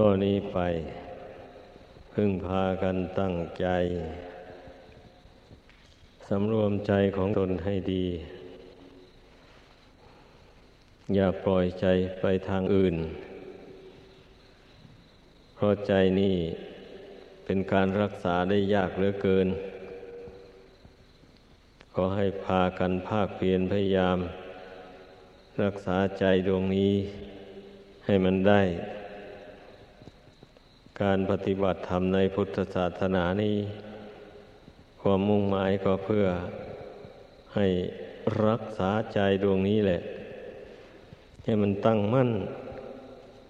ต่อนนี้ไป พึ่งพากันตั้งใจสำรวมใจของตนให้ดี อย่าปล่อยใจไปทางอื่น เพราะใจนี่เป็นการรักษาได้ยากเหลือเกิน ขอให้พากันภาคเพียรพยายาม รักษาใจดวงนี้ให้มันได้ การปฏิบัติธรรมในพุทธศาสนานี้ ความมุ่งหมายก็เพื่อให้รักษาใจดวงนี้แหละ ให้มันตั้งมั่น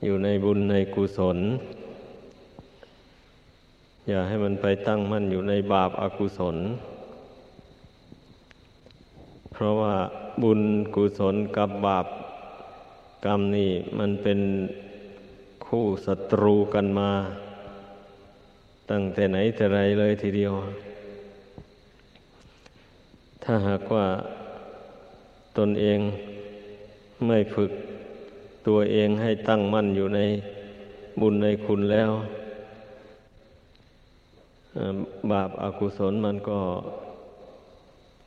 อยู่ในบุญในกุศล อย่าให้มันไปตั้งมั่นอยู่ในบาปอากุศล เพราะว่าบุญกุศลกับบาปกรรมนี่มันเป็น คู่ศัตรูกันมา ตั้งแต่ไหนแต่ไรเลยทีเดียว ถ้าหากว่าตนเองไม่ฝึกตัวเองให้ตั้งมั่นอยู่ในบุญในคุณแล้วบาปอากุศลมันก็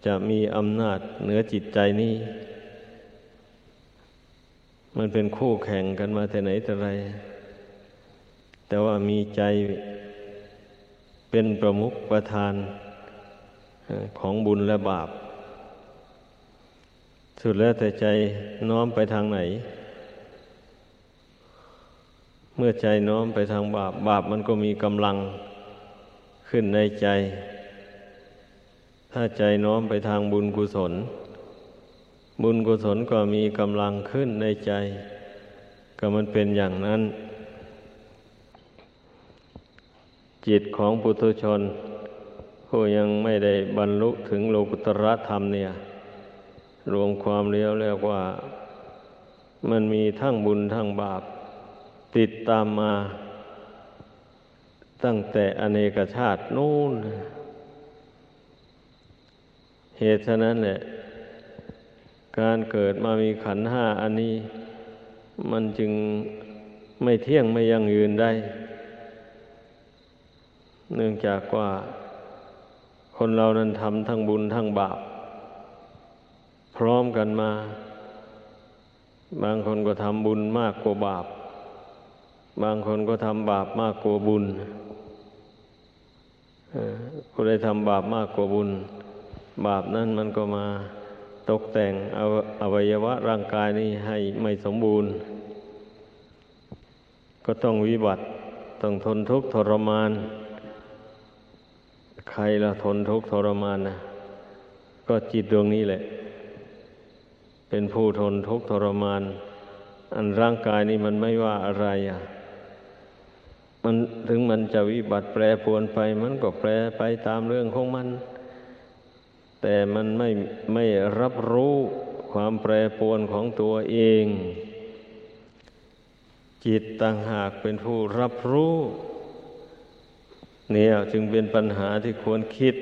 จะมีอำนาจเหนือจิตใจนี้ มันเป็นคู่แข่งกันมาแต่ไหนแต่ไร แต่ว่ามีใจเป็นประมุขประธานของบุญและบาป สุดแล้วแต่ใจน้อมไปทางไหน เมื่อใจน้อมไปทางบาป บาปมันก็มีกำลังขึ้นในใจ ถ้าใจน้อมไปทางบุญกุศล บุญกุศลก็มีกำลังขึ้นในใจ ก็มันเป็นอย่างนั้น จิตของปุถุชน ผู้ยังไม่ได้บรรลุถึงโลกุตระธรรมเนี่ย รวมความเลี้ยวเรียกว่า มันมีทั้งบุญทั้งบาป ติดตามมา ตั้งแต่อเนกชาตินู่น เหตุฉะนั้นแหละการเกิดมามีขันห้าอันนี้ มันจึงไม่เที่ยงไม่ยั่งยืนได้ เนื่องจากว่าคนเรานั้นทำทั้งบุญทั้งบาป พร้อมกันมา บางคนก็ทำบุญมากกว่าบาป บางคนก็ทำบาปมากกว่าบุญผู้ใดทำบาปมากกว่าบุญ บาปนั้นมันก็มาตกแต่งออวัยวะร่างกายนี้ให้ไม่สมบูรณ์ ก็ต้องวิบัติ ต้องทนทุกข์ทรมาน ใครละทนทุกข์ทรมานนะก็จิตดวงนี้แหละ เป็นผู้ทนทุกข์ทรมาน อันร่างกายนี้มันไม่ว่าอะไรอะมันถึงมันจะวิบัติแปรปรวนไป มันก็แปรไปตามเรื่องของมัน แต่มันไม่ไม่รับรู้ความแปรปรวนของตัวเอง จิตต่างหากเป็นผู้รับรู้ เนี่ยจึงเป็นปัญหาที่ควรคิด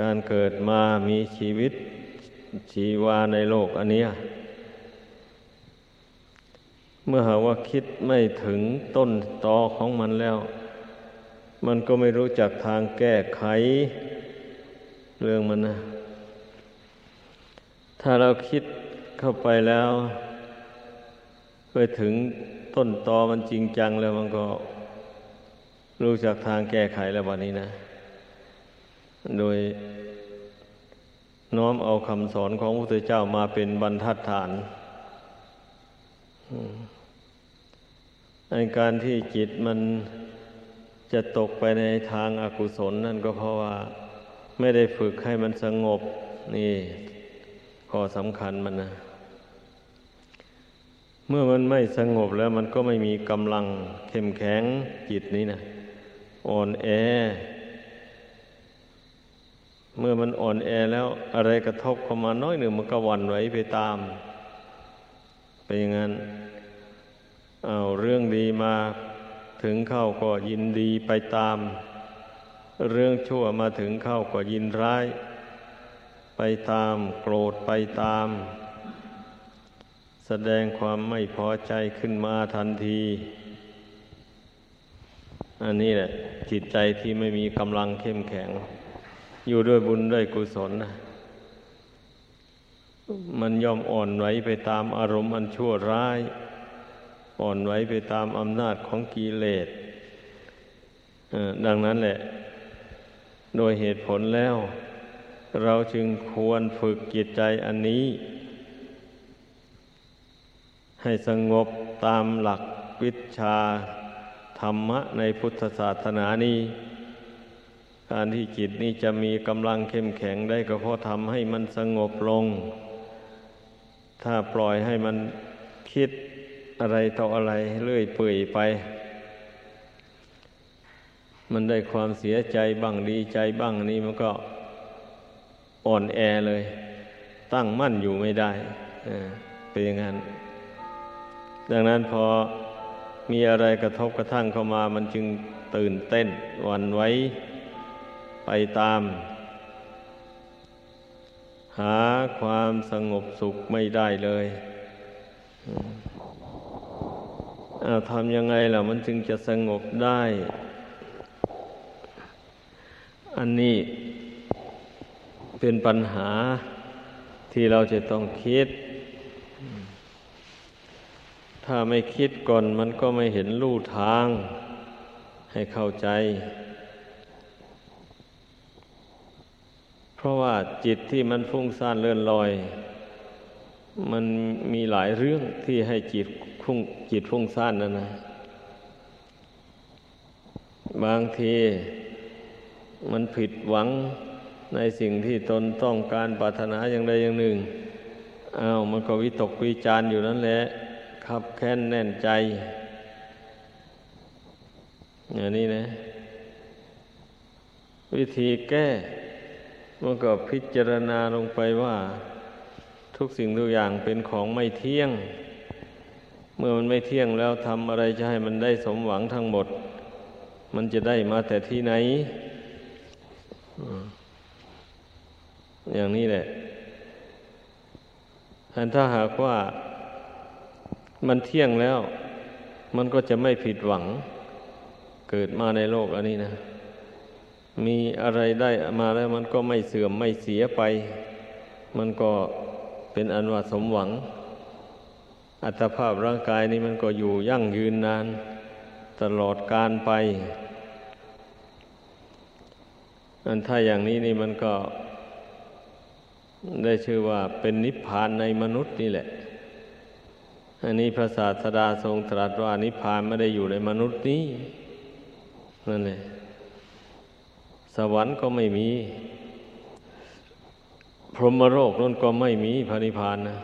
การเกิดมามีชีวิตชีวาในโลกอันเนี้ยเมื่อหาว่าคิดไม่ถึงต้นตอของมันแล้ว มันก็ไม่รู้จักทางแก้ไข เรื่องมันนะ ถ้าเราคิดเข้าไปแล้ว ไปถึงต้นตอมันจริงจังแล้วมันก็ รู้จักทางแก้ไขแล้ววันนี้นะ โดยน้อมเอาคำสอนของพระพุทธเจ้ามาเป็นบรรทัดฐานในการที่จิตมันจะตกไปในทางอากุศลนั่นก็เพราะว่าไม่ได้ฝึกให้มันสงบ นี่ข้อสำคัญมันนะ เมื่อมันไม่สงบแล้วมันก็ไม่มีกำลังเข้มแข็งจิตนี้นะ อ่อนแอ เมื่อมันอ่อนแอแล้วอะไรกระทบเข้ามาน้อยหนึ่งมันก็วันไหวไปตามเป็นอย่างนั้นเอาเรื่องดีมาถึงเข้าก็ยินดีไปตาม เรื่องชั่วมาถึงเข้าก็ยินร้าย ไปตามโกรธไปตาม แสดงความไม่พอใจขึ้นมาทันที อันนี้แหละ จิตใจที่ไม่มีกำลังเข้มแข็ง อยู่ด้วยบุญด้วยกุศลนะมันยอมอ่อนไหวไปตามอารมณ์อันชั่วร้าย อ่อนไหวไปตามอำนาจของกิเลสดังนั้นแหละ โดยเหตุผลแล้ว เราจึงควรฝึกจิตใจอันนี้ ให้สงบตามหลักวิชา ธรรมะในพุทธศาสนานี้ การที่จิตนี้จะมีกำลังเข้มแข็งได้ก็เพราะทำให้มันสงบลง ถ้าปล่อยให้มันคิดอะไรต่ออะไรเรื่อยเปื่อยไป มันได้ความเสียใจบ้างดีใจบ้างนี่มันก็อ่อนแอเลย ตั้งมั่นอยู่ไม่ได้เป็นอย่างนั้น ดังนั้นพอ มีอะไรกระทบกระทั่งเข้ามา มันจึงตื่นเต้นวันไว้ไปตาม หาความสงบสุขไม่ได้เลยเอาทำยังไงล่ะ มันจึงจะสงบได้ อันนี้เป็นปัญหาที่เราจะต้องคิด ถ้าไม่คิดก่อนมันก็ไม่เห็นลู่ทางให้เข้าใจ เพราะว่าจิตที่มันฟุ้งซ่านเลื่อนลอย มันมีหลายเรื่องที่ให้จิตฟุ้งจิตฟุ้งซ่านนั่นนะ บางทีมันผิดหวังในสิ่งที่ตนต้องการปรารถนาอย่างใดอย่างหนึ่ง อ้าวมันก็วิตกวิจารอยู่นั่นแหละ ขับแค้นแน่นใจ อย่างนี้นะ วิธีแก้ มันก็พิจารณาลงไปว่า ทุกสิ่งทุกอย่างเป็นของไม่เที่ยง เมื่อมันไม่เที่ยงแล้วทำอะไรจะให้มันได้สมหวังทั้งหมด มันจะได้มาแต่ที่ไหน อย่างนี้แหละถ้าหากว่า มันเที่ยงแล้ว มันก็จะไม่ผิดหวัง เกิดมาในโลกอันนี้นะ มีอะไรได้มาแล้วมันก็ไม่เสื่อมไม่เสียไป มันก็เป็นอันว่าสมหวัง อัตภาพร่างกายนี้มันก็อยู่ยั่งยืนนาน ตลอดการไป อันถ้าอย่างนี้นี่มันก็ได้ชื่อว่าเป็นนิพพานในมนุษย์นี่แหละ อันนี้พระศาสดาทรงตรัสว่านิพพานไม่ได้อยู่ในมนุษย์นี้นั่นแหละสวรรค์ก็ไม่มี พรหมโลกนั่นก็ไม่มีพระนิพพานนะ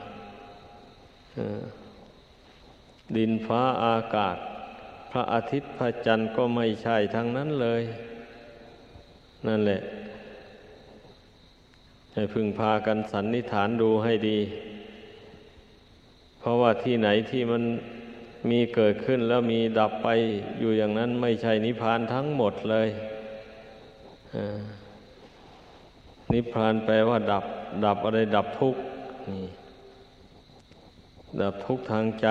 ดินฟ้าอากาศ พระอาทิตย์พระจันทร์ก็ไม่ใช่ทั้งนั้นเลย นั่นแหละ ให้พึงพากันสันนิฐานดูให้ดี เพราะว่าที่ไหนที่มันมีเกิดขึ้นแล้วมีดับไปอยู่อย่างนั้นไม่ใช่นิพพานทั้งหมดเลยนิพพานแปลว่าดับ ดับอะไรดับทุกข์นี่ดับทุกข์ทางใจ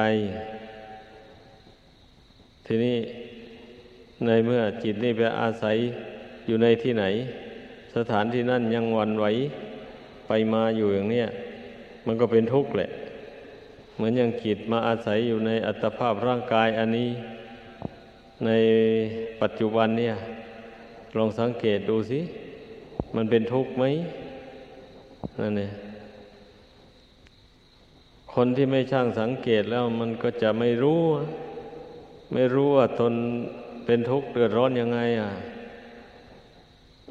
ทีนี้ในเมื่อจิตนี่ไปอาศัยอยู่ในที่ไหน สถานที่นั่นยังวันไหวไปมาอยู่อย่างเนี้ยมันก็เป็นทุกข์แหละ เหมือนอย่างจิตมาอาศัยอยู่ในอัตภาพร่างกายอันนี้ ในปัจจุบันเนี่ย ลองสังเกตดูสิ มันเป็นทุกข์ไหมนั่นเนี่ยคนที่ไม่ช่างสังเกตแล้วมันก็จะไม่รู้ ไม่รู้ว่าตนเป็นทุกข์เดือดร้อนยังไง อะ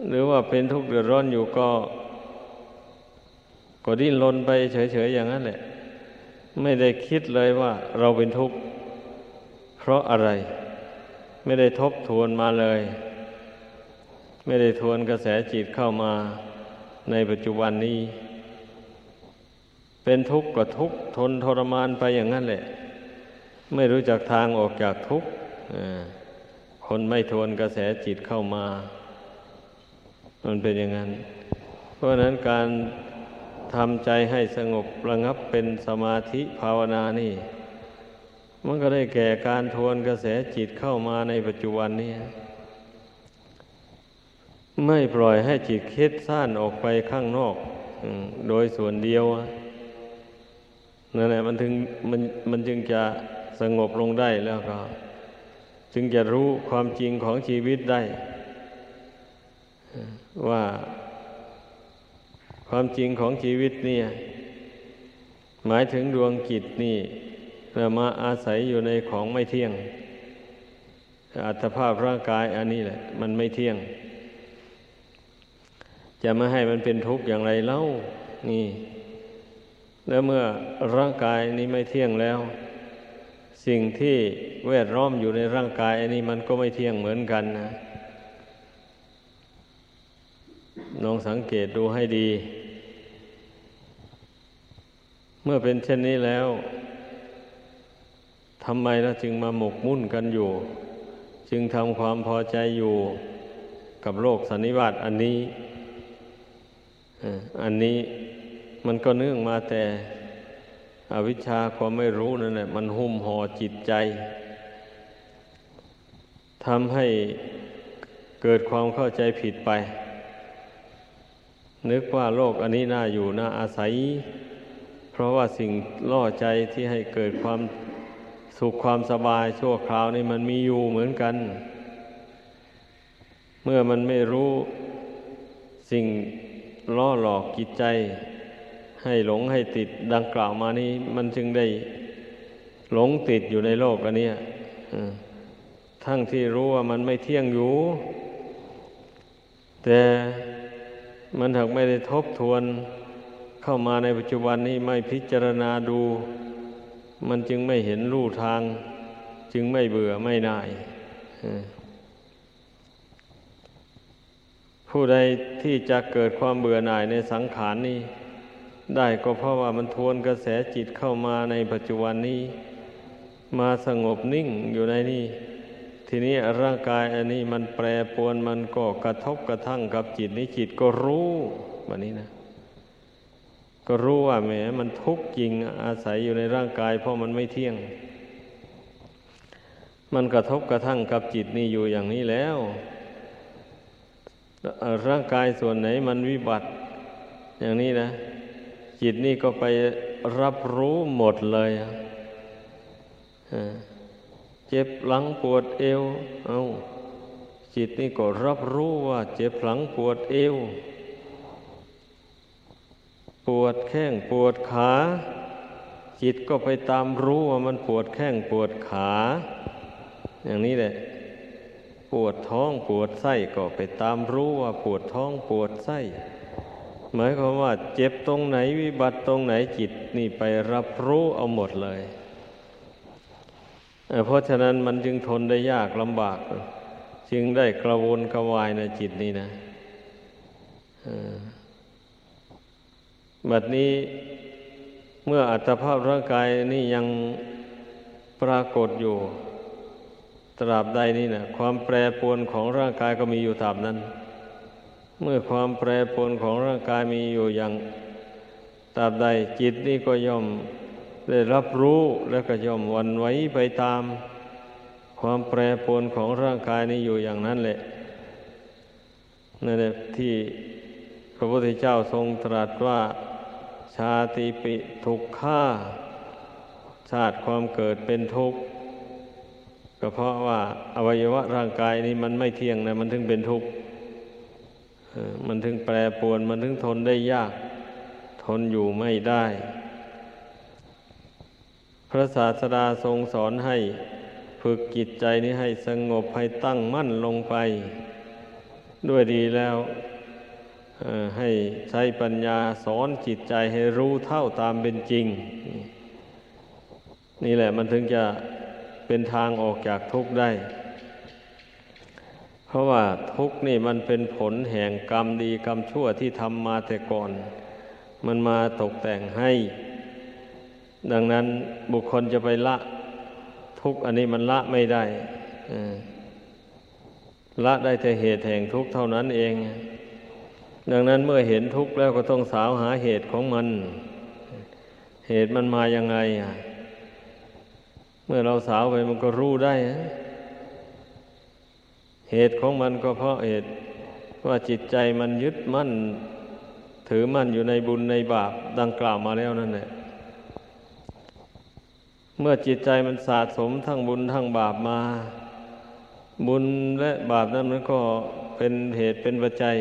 หรือว่าเป็นทุกข์เดือดร้อนอยู่ก็ ก็ดิ้นรนไปเฉยๆอย่างนั้นแหละ ไม่ได้คิดเลยว่าเราเป็นทุกข์เพราะอะไร ไม่ได้ทบทวนมาเลย ไม่ได้ทวนกระแสจิตเข้ามาในปัจจุบันนี้ เป็นทุกข์ก็ทุกข์ทนทรมานไปอย่างนั้นแหละ ไม่รู้จักทางออกจากทุกข์คนไม่ทวนกระแสจิตเข้ามา มันเป็นอย่างนั้น เพราะนั้นการ ทำใจให้สงบระงับเป็นสมาธิภาวนานี่ มันก็ได้แก่การทวนกระแสจิตเข้ามาในปัจจุบันนี้ ไม่ปล่อยให้จิตคิดซ่านออกไปข้างนอกโดยส่วนเดียวนั่นแหละมันถึงมันมันจึงจะสงบลงได้แล้วก็ จึงจะรู้ความจริงของชีวิตได้ ว่า ความจริงของชีวิตเนี่ย หมายถึงดวงจิตนี่เรามาอาศัยอยู่ในของไม่เที่ยง อัตภาพร่างกายอันนี้แหละ มันไม่เที่ยง จะไม่ให้มันเป็นทุกข์อย่างไรเล่านี่ แล้วเมื่อร่างกายนี้ไม่เที่ยงแล้ว สิ่งที่แวดล้อมอยู่ในร่างกาย อันนี้มันก็ไม่เที่ยงเหมือนกันนะลองสังเกตดูให้ดี เมื่อเป็นเช่นนี้แล้วทำไมเราจึงมาหมกมุ่นกันอยู่ จึงทำความพอใจอยู่กับโลกสันนิวาตอันนี้อันนี้มันก็เนื่องมาแต่อวิชชาความไม่รู้นั่นแหละมันหุ้มห่อจิตใจทำให้เกิดความเข้าใจผิดไป นึกว่าโลกอันนี้น่าอยู่น่าอาศัย เพราะว่าสิ่งล่อใจที่ให้เกิดความสุขความสบายชั่วคราวนี่มันมีอยู่เหมือนกัน เมื่อมันไม่รู้สิ่งล่อหลอกจิตใจ ให้หลงให้ติดดังกล่าวมานี้ มันจึงได้หลงติดอยู่ในโลกอันนี้ทั้งที่รู้ว่ามันไม่เที่ยงอยู่ แต่มันถึงไม่ได้ทบทวน เข้ามาในปัจจุบันนี้ไม่พิจารณาดู มันจึงไม่เห็นรูทาง จึงไม่เบื่อไม่น่ายผู้ใดที่จะเกิดความเบื่อหน่ายในสังขารนี้ ได้ก็เพราะว่ามันทวนกระแสจิตเข้ามาในปัจจุบันนี้ มาสงบนิ่งอยู่ในนี้ ทีนี้ร่างกายอันนี้มันแปรปวนมันก็กระทบกระทั่งกับจิตนี้จิตก็รู้แบบนี้นะ ก็รู้ว่าแหมมันทุกข์จริงอาศัยอยู่ในร่างกาย เพราะมันไม่เที่ยง มันกระทบกระทั่งกับจิตนี่อยู่อย่างนี้แล้ว ร่างกายส่วนไหนมันวิบัติ อย่างนี้นะ จิตนี่ก็ไปรับรู้หมดเลยเจ็บหลังปวดเอว เอาจิตนี่ก็รับรู้ว่าเจ็บหลังปวดเอว ปวดแข้งปวดขา จิตก็ไปตามรู้ว่ามันปวดแข้งปวดขา อย่างนี้แหละ ปวดท้องปวดไส้ก็ไปตามรู้ว่าปวดท้องปวดไส้หมายความว่า เจ็บตรงไหนวิบัติตรงไหนจิตนี่ไปรับรู้เอาหมดเลยเพราะฉะนั้นมันจึงทนได้ยากลำบาก จึงได้กระวนกระวายในจิตนี่นะ บัดนี้เมื่ออัตภาพร่างกายนี่ยังปรากฏอยู่ ตราบใดนี่นะความแปรปรวนของร่างกายก็มีอยู่ตราบนั้น เมื่อความแปรปรวนของร่างกายมีอยู่อย่างตราบใดจิตนี่ก็ย่อมได้รับรู้แล้วก็ย่อมวันไว้ไปตาม ความแปรปรวนของร่างกายนี้อยู่อย่างนั้นแหละนั่นแหละที่พระพุทธเจ้าทรงตรัสว่า ชาติปิทุกข้าชาติความเกิดเป็นทุกข์ก็เพราะว่าอวัยวะร่างกายนี้มันไม่เที่ยงนะมันถึงเป็นทุกข์มันถึงแปรปวน มันถึงทนได้ยาก ทนอยู่ไม่ได้ พระศาสดาทรงสอนให้ฝึกจิตใจนี้ให้สงบให้ตั้งมั่นลงไป ด้วยดีแล้ว ให้ใช้ปัญญาสอนจิตใจให้รู้เท่าตามเป็นจริง นี่แหละมันถึงจะเป็นทางออกจากทุกข์ได้ เพราะว่าทุกข์นี่มันเป็นผลแห่งกรรมดีกรรมชั่วที่ทำมาแต่ก่อน มันมาตกแต่งให้ ดังนั้นบุคคลจะไปละ ทุกข์อันนี้มันละไม่ได้ละได้แต่เหตุแห่งทุกข์เท่านั้นเอง ดังนั้นเมื่อเห็นทุกข์แล้วก็ต้องสาวหาเหตุของมัน เหตุมันมายังไงเมื่อเราสาวไปมันก็รู้ได้ เหตุของมันก็เพราะเหตุว่าจิตใจมันยึดมั่น ถือมั่นอยู่ในบุญในบาปดังกล่าวมาแล้วนั่นแหละเมื่อจิตใจมันสะสมทั้งบุญทั้งบาปมา บุญและบาปนั้นมันก็เป็นเหตุเป็นปัจจัย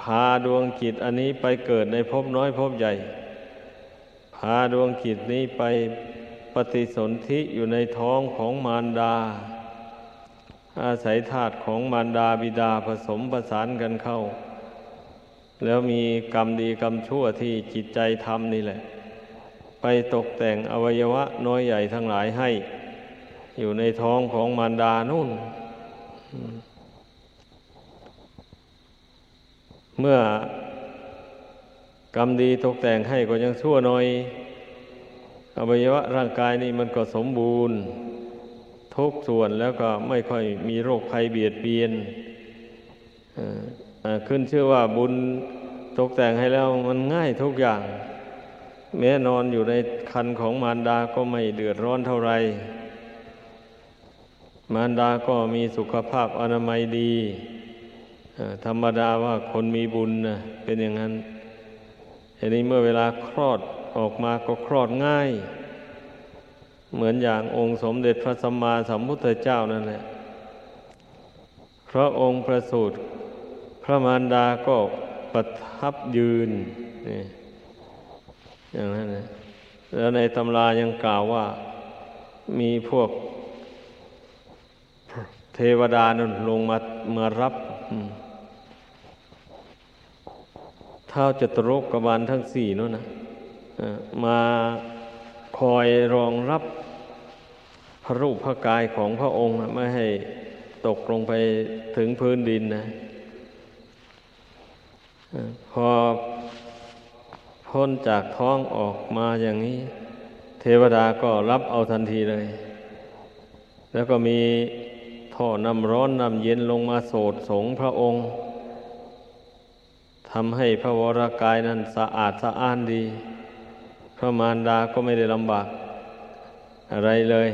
พาดวงจิตอันนี้ไปเกิดในภพน้อยภพใหญ่ พาดวงจิตนี้ไปปฏิสนธิอยู่ในท้องของมารดา อาศัยธาตุของมารดาบิดาผสมประสานกันเข้า แล้วมีกรรมดีกรรมชั่วที่จิตใจทำนี่แหละ ไปตกแต่งอวัยวะน้อยใหญ่ทั้งหลายให้ อยู่ในท้องของมารดานู่น เมื่อกรรมดีตกแต่งให้ก็ยังชั่วหน้อย อวัยวะร่างกายนี่มันก็สมบูรณ์ ทุกส่วนแล้วก็ไม่ค่อยมีโรคภัยเบียดเบียนขึ้นชื่อว่าบุญตกแต่งให้แล้วมันง่ายทุกอย่าง แม้นอนอยู่ในคันของมารดาก็ไม่เดือดร้อนเท่าไร มารดาก็มีสุขภาพอนามัยดี ธรรมดาว่าคนมีบุญนะเป็นอย่างนั้นทีนี้เมื่อเวลาคลอดออกมาก็คลอดง่าย เหมือนอย่างองค์สมเด็จพระสัมมาสัมพุทธเจ้านั่นแหละพระองค์ประสูติพระมารดาก็ประทับยืนนี่อย่างนั้นนะแล้วในตำรายังกล่าวว่ามีพวกเทวดานั่นลงมามารับ ท้าจตุรกบาลทั้งสี่นั่นนะมาคอยรองรับพระรูปพระกายของพระองค์ไม่ให้ตกลงไปถึงพื้นดินนะพอพ้นจากท้องออกมาอย่างนี้ เทวดาก็รับเอาทันทีเลย แล้วก็มีท่อน้ำร้อนน้ำเย็นลงมาโสดสงพระองค์ำให้พระวรากายนั้นสะอาดสะอ้านดี พระมารดาก็ไม่ได้ลำบากอะไรเลย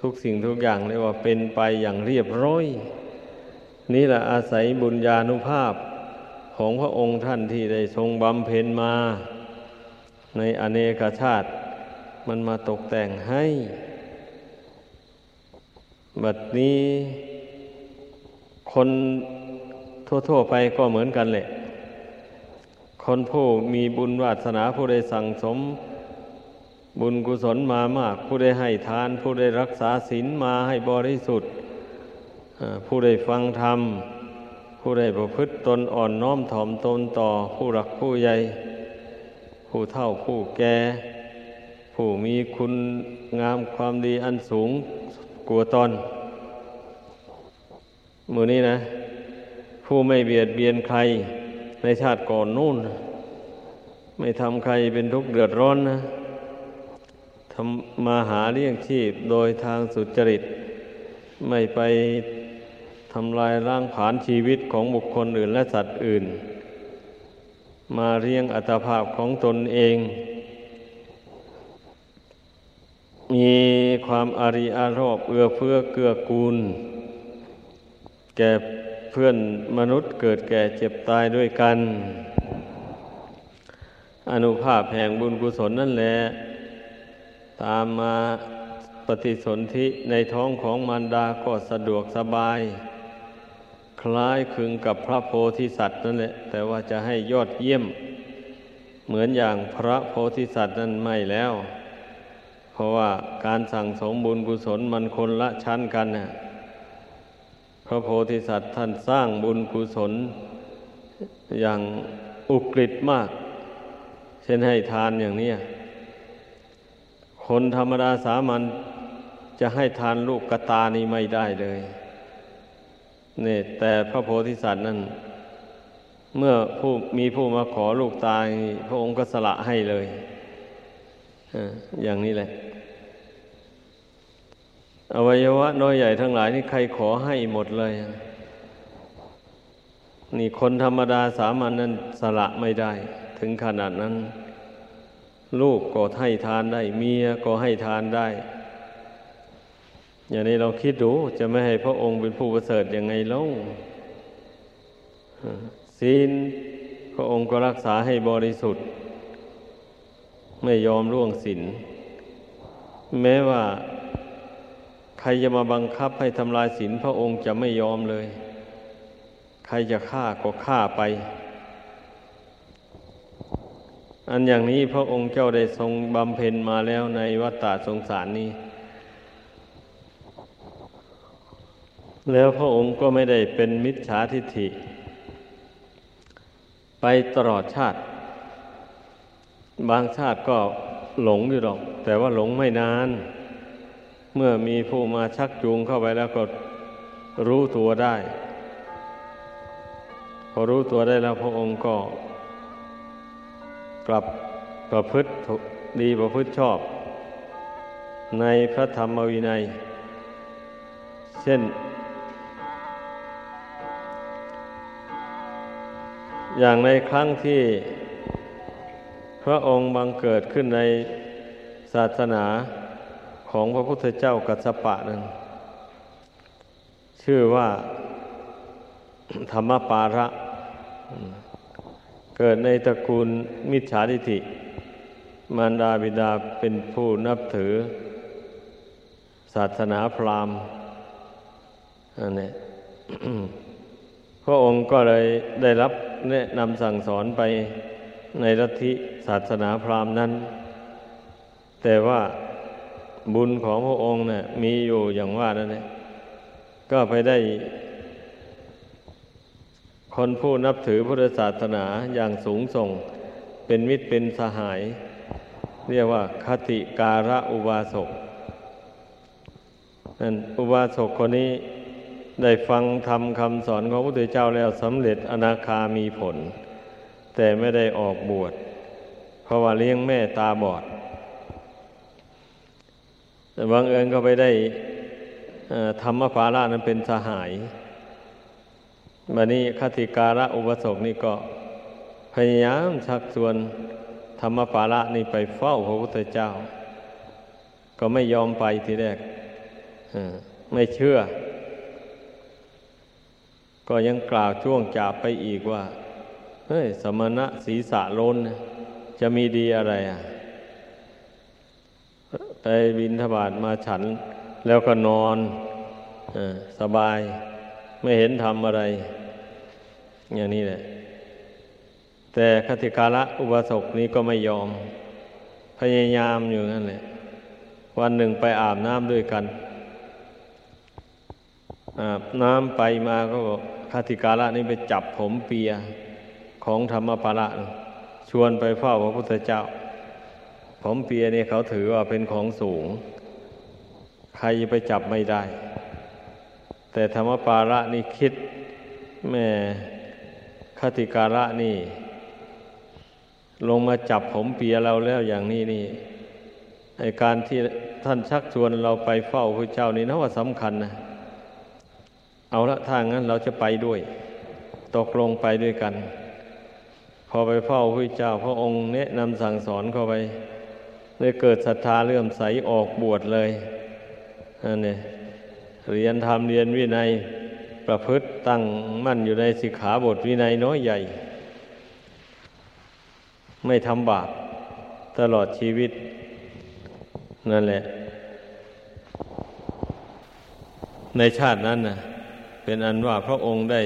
ทุกสิ่งทุกอย่างเรียกว่าเป็นไปอย่างเรียบร้อย นี่แหละอาศัยบุญญาณุภาพของพระองค์ท่านที่ได้ทรงบำเพ็ญมา ในอเนกชาติ มันมาตกแต่งให้ บัดนี้คน ทั่ว ๆ ไปก็เหมือนกันแหละ คนผู้มีบุญวาสนาผู้ได้สั่งสม บุญกุศลมามาก ผู้ได้ให้ทาน ผู้ได้รักษาศีลมาให้บริสุทธิ์ผู้ได้ฟังธรรม ผู้ได้ประพฤติตนอ่อนน้อมถ่อมตนต่อ ผู้รักผู้ใหญ่ ผู้เฒ่าผู้แก่ ผู้มีคุณงามความดีอันสูงกลัวตนมือนี้นะ ผู้ไม่เบียดเบียนใครในชาติก่อนนู่น ไม่ทำใครเป็นทุกข์เดือดร้อนนะทำมาหาเลี้ยงชีพโดยทางสุจริต ไม่ไปทำลายร่างผานชีวิตของบุคคลอื่นและสัตว์อื่น มาเรียงอัตภาพของตนเอง มีความอารีอารอบเอื้อเฟื้อเกื้อกูล แก่ พื่อนมนุษย์เกิดแก่เจ็บตายด้วยกัน อนุภาพแห่งบุญกุศลนั่นแหละ ตามมาปฏิสนธิในท้องของมารดาก็สะดวกสบาย คล้ายคลึงกับพระโพธิสัตว์นั่นแหละ แต่ว่าจะให้ยอดเยี่ยม เหมือนอย่างพระโพธิสัตว์นั้นไม่แล้ว เพราะว่าการสั่งสมบุญกุศลมันคนละชั้นกันน่ะ พระโพธิสัตว์ท่านสร้างบุญกุศล อย่างอุกฤษมาก เช่นให้ทานอย่างนี้คนธรรมดาสามัญจะให้ทานลูกกระตานี่ไม่ได้เลยเนี่ยแต่พระโพธิสัตว์นั้นเมื่อผู้มีผู้มาขอลูกตายพระองค์ก็สละให้เลยอย่างนี้แหละ อวัยวะน้อยใหญ่ทั้งหลายนี่ใครขอให้หมดเลย นี่คนธรรมดาสามัญนนั้นสละไม่ได้ ถึงขนาดนั้น ลูกก็ให้ทานได้ เมียก็ให้ทานได้ อย่างนี้เราคิดดูจะไม่ให้พระองค์เป็นผู้ประเสริฐยังไงล่าศีลพระองค์ก็รักษาให้บริสุทธิ์ ไม่ยอมล่วงศีลแม้ว่า รจะมาบังคับให้ทำลายศีลพระองค์จะไม่ยอมเลย ใครจะฆ่าก็ฆ่าไป อันอย่างนี้พระองค์เจ้าได้ทรงบำเพ็ญมาแล้วในวัฏฏะสงสารนี้ แล้วพระองค์ก็ไม่ได้เป็นมิจฉาทิฏฐิ ไปตลอดชาติ บางชาติก็หลงอยู่หรอก แต่ว่าหลงไม่นาน เมื่อมีผู้มาชักจูงเข้าไปแล้วก็รู้ตัวได้ พอรู้ตัวได้แล้วพระองค์ก็ กลับประพฤติดีประพฤติชอบ ในพระธรรมวินัย เช่น อย่างในครั้งที่พระองค์บังเกิดขึ้นในศาสนา ของพระพุทธเจ้ากัสสปะนั้นชื่อว่าธรรมปาระ เกิดในตระกูลมิจฉาทิฏฐิ มารดาบิดาเป็นผู้นับถือ ศาสนาพราหมณ์อันนี้พระองค์ก็เลยได้รับแนะนำสั่งสอนไปในลัทธิศาสนาพราหมณ์นั้น แต่ว่า บุญของพระองค์เนะ่ยมีอยู่อย่างว่านั่นเองก็ไปได้ คนผู้นับถือพุทธศาสนาอย่างสูงส่ง เป็นมิตรเป็นสหาย เรียกว่าคติการะอุบาสกนั่นอุบาสกคนนี้ได้ฟังทำคำสอนของพระพุทธเจ้าแล้วสำเร็จอนาคามีผล แต่ไม่ได้ออกบวชเพราะว่าเลี้ยงแม่ตาบอด แต่บางเอิญก็ไปได้ธรรมภาระนั้นเป็นสหายบันนี้คติการะอุปสกนี่ก็พยายามชักชวนธรรมภาระนี่ไปเฝ้าพระพุทธเจ้า ก็ไม่ยอมไปทีแรกไม่เชื่อ ก็ยังกล่าวช่วงจาไปอีกว่า เฮ้ย สมณะศีรษะล้น จะมีดีอะไรอะ ไปบินทบาทมาฉัน แล้วก็นอนอสบาย ไม่เห็นทำอะไร อย่างนี้แหละ แต่คติกาละอุบาสกนี้ก็ไม่ยอม พยายามอยู่นั่นแหละ วันหนึ่งไปอาบน้ำด้วยกัน อาบน้ำไปมาก็คติกาละนี่ไปจับผมเปียของธรรมปาระชวนไปเฝ้าพระพุทธเจ้า ผมเปียนี่เขาถือว่าเป็นของสูง ใครไปจับไม่ได้ แต่ธรรมปาระนี่คิดแม่คติกาละนี่ ลงมาจับผมเปียเราแล้วอย่างนี้นี่ไอการที่ท่านชักชวนเราไปเฝ้าพระเจ้านี่นะว่าสำคัญนะเอาละถ้างนั้นเราจะไปด้วย ตกลงไปด้วยกัน พอไปเฝ้าพระเจ้าพระองค์แนะนำสั่งสอนเข้าไป เลยเกิดศรัทธาเลื่อมใสออกบวชเลยนั่นนี่ยเรียนธรรมเรียนวินัยประพฤติตั้งมั่นอยู่ในสิกขาบทวินัยน้อยใหญ่ ไม่ทำบาปตลอดชีวิต นั่นแหละ ในชาตินั้นนะเป็นอันว่าพระองค์ได้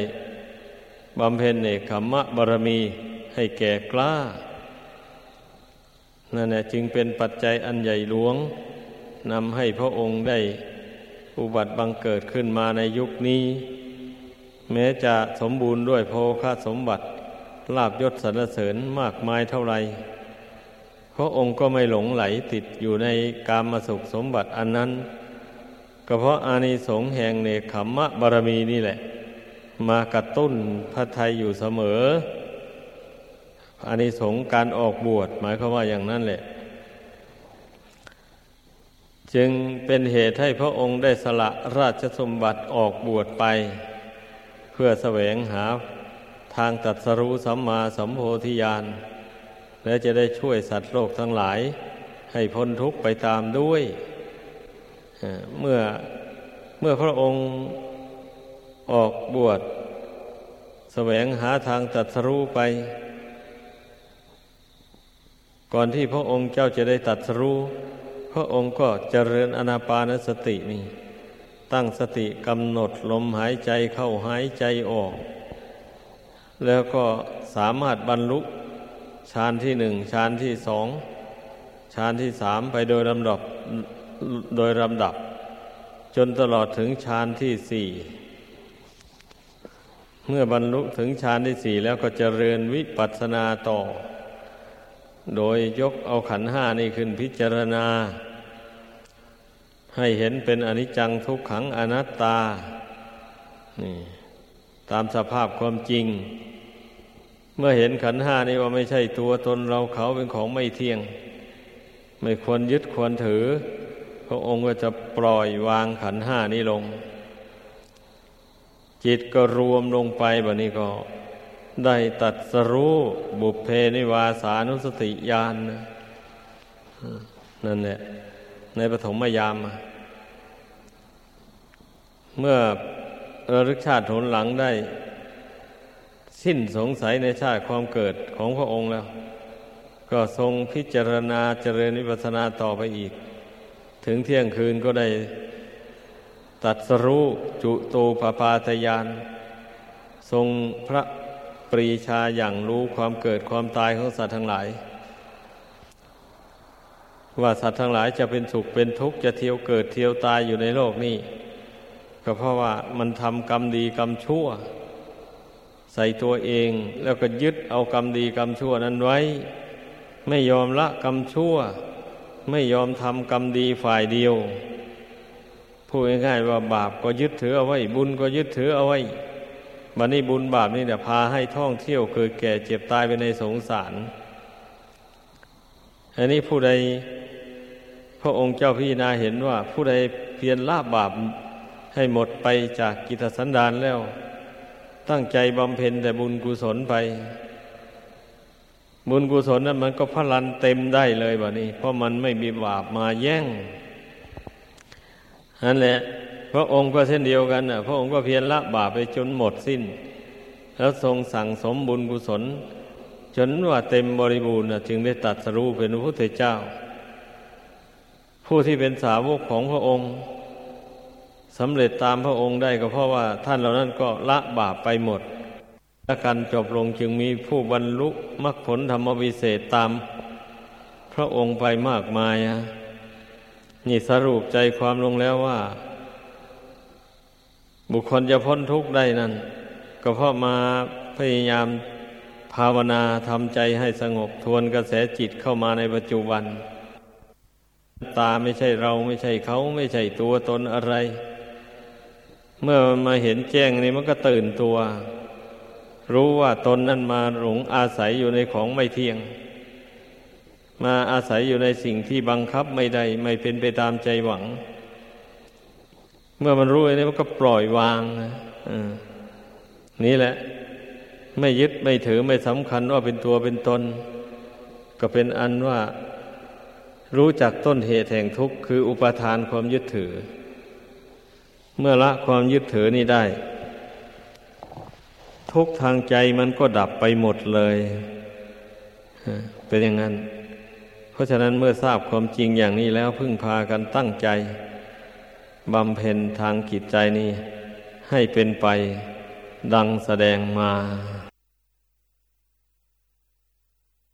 บำเพ็ญเนคขมะบารมีให้แก่กล้า นั่นแหละจึงเป็นปัจจัยอันใหญ่หลวงนำให้พระองค์ได้อุบัติบังเกิดขึ้นมาในยุคนี้ แม้จะสมบูรณ์ด้วยโภคสมบัติลาบยศสรรเสริญมากมายเท่าไรพระองค์ก็ไม่หลงไหลติดอยู่ในกามสุขสมบัติอันนั้น ก็เพราะอานิสงส์แห่งเนคขมมะบารมีนี่แหละ มากระตุ้นพระไทยอยู่เสมอ อานิสงส์การออกบวชหมายความว่าอย่างนั้นแหละ จึงเป็นเหตุให้พระองค์ได้สละราชสมบัติออกบวชไป เพื่อแสวงหาทางตัดสรู้สัมมาสัมโพธิญาณ และจะได้ช่วยสัตว์โลกทั้งหลาย ให้พ้นทุกข์ไปตามด้วยเมื่อเมื่อพระองค์ออกบวชแสวงหาทางตัดสรู้ไป ก่อนที่พระองค์เจ้าจะได้ตัดสรู้ พระองค์ก็เจริญอนาปานสตินี่ ตั้งสติกำหนดลมหายใจเข้าหายใจออก แล้วก็สามารถบรรลุฌานที่หนึ่งฌานที่สองฌานที่สามไปโดยลำดับโดยลำดับ จนตลอดถึงฌานที่สี่เมื่อบรรลุถึงฌานที่สี่แล้วก็เจริญวิปัสสนาต่อ โดยยกเอาขันห้านี่ขึ้นพิจารณา ให้เห็นเป็นอนิจจังทุกขังอนัตตา นี่ ตามสภาพความจริง เมื่อเห็นขันห้านี่ว่าไม่ใช่ตัวตนเราเขาเป็นของไม่เที่ยง ไม่ควรยึดควรถือ พระองค์ก็จะปล่อยวางขันห้านี้ลง จิตก็รวมลงไปแบบนี้ก็ ได้ตัดสรู้บุพเพนิวาสานุสติญาณนนั่นแหละในปฐมยาม เมื่อระลึกชาติผลหลังได้ สิ้นสงสัยในชาติความเกิดของพระองค์แล้ว ก็ทรงพิจารณาเจริญวิปัสสนาต่อไปอีก ถึงเที่ยงคืนก็ได้ตัดสรู้จุตูปปาตยาน ทรงพระ ปรีชาอย่างรู้ความเกิดความตายของสัตว์ทั้งหลาย ว่าสัตว์ทั้งหลายจะเป็นสุขเป็นทุกข์จะเที่ยวเกิดเที่ยวตายอยู่ในโลกนี้ ก็เพราะว่ามันทำกรรมดีกรรมชั่ว ใส่ตัวเองแล้วก็ยึดเอากรรมดีกรรมชั่วนั้นไว้ ไม่ยอมละกรรมชั่ว ไม่ยอมทำกรรมดีฝ่ายเดียวพูดง่ายๆว่าบาปก็ยึดถือเอาไว้ บุญก็ยึดถือเอาไว้ บันนี้บุญบาปนี่เนี่ยพาให้ท่องเที่ยวเกิดแก่เจ็บตายไปในสงสาร อันนี้ผู้ใด พระองค์เจ้าพี่นาเห็นว่า ผู้ใดเพียรละบาปให้หมดไปจากกิจสันดานแล้ว ตั้งใจบำเพ็ญแต่บุญกุศลไป บุญกุศลนั้นมันก็พลันเต็มได้เลยบบนี้ เพราะมันไม่มีบาปมาแย่งนั่นแหละ พระองค์ก็เช่นเดียวกันนะพระองค์ก็เพียรละบาปไปจนหมดสิ้น แล้วทรงสั่งสมบุญกุศล จนว่าเต็มบริบูรณ์จึงได้ตัดสรู้เป็นพระพุทธเจ้า ผู้ที่เป็นสาวกของพระองค์สำเร็จตามพระองค์ได้ก็เพราะว่าท่านเหล่านั้นก็ละบาปไปหมด และการจบลงจึงมีผู้บรรลุมรรคผลธรรมวิเศษตามพระองค์ไปมากมาย นี่สรุปใจความลงแล้วว่า บุคคลจะพ้นทุกข์ได้นั่นก็เพราะมาพยายามภาวนาทำใจให้สงบทวนกระแสจิตเข้ามาในปัจจุบัน ตาไม่ใช่เราไม่ใช่เขาไม่ใช่ตัวตนอะไร เมื่อมาเห็นแจ้งนี่มันก็ตื่นตัว รู้ว่าตนนั้นมาหลงอาศัยอยู่ในของไม่เที่ยง มาอาศัยอยู่ในสิ่งที่บังคับไม่ได้ ไม่เป็นไปตามใจหวัง เมื่อมันรู้นี่มันก็ปล่อยวางนี่แหละ ไม่ยึดไม่ถือไม่สำคัญว่าเป็นตัวเป็นตน ก็เป็นอันว่า รู้จักต้นเหตุแห่งทุกข์คืออุปทานความยึดถือ เมื่อละความยึดถือนี่ได้ ทุกทางใจมันก็ดับไปหมดเลยเป็นอย่างนั้น เพราะฉะนั้นเมื่อทราบความจริงอย่างนี้แล้วพึ่งพากันตั้งใจ บำเพ็ญทางกิจใจนี้ให้เป็นไปดังแสดงมา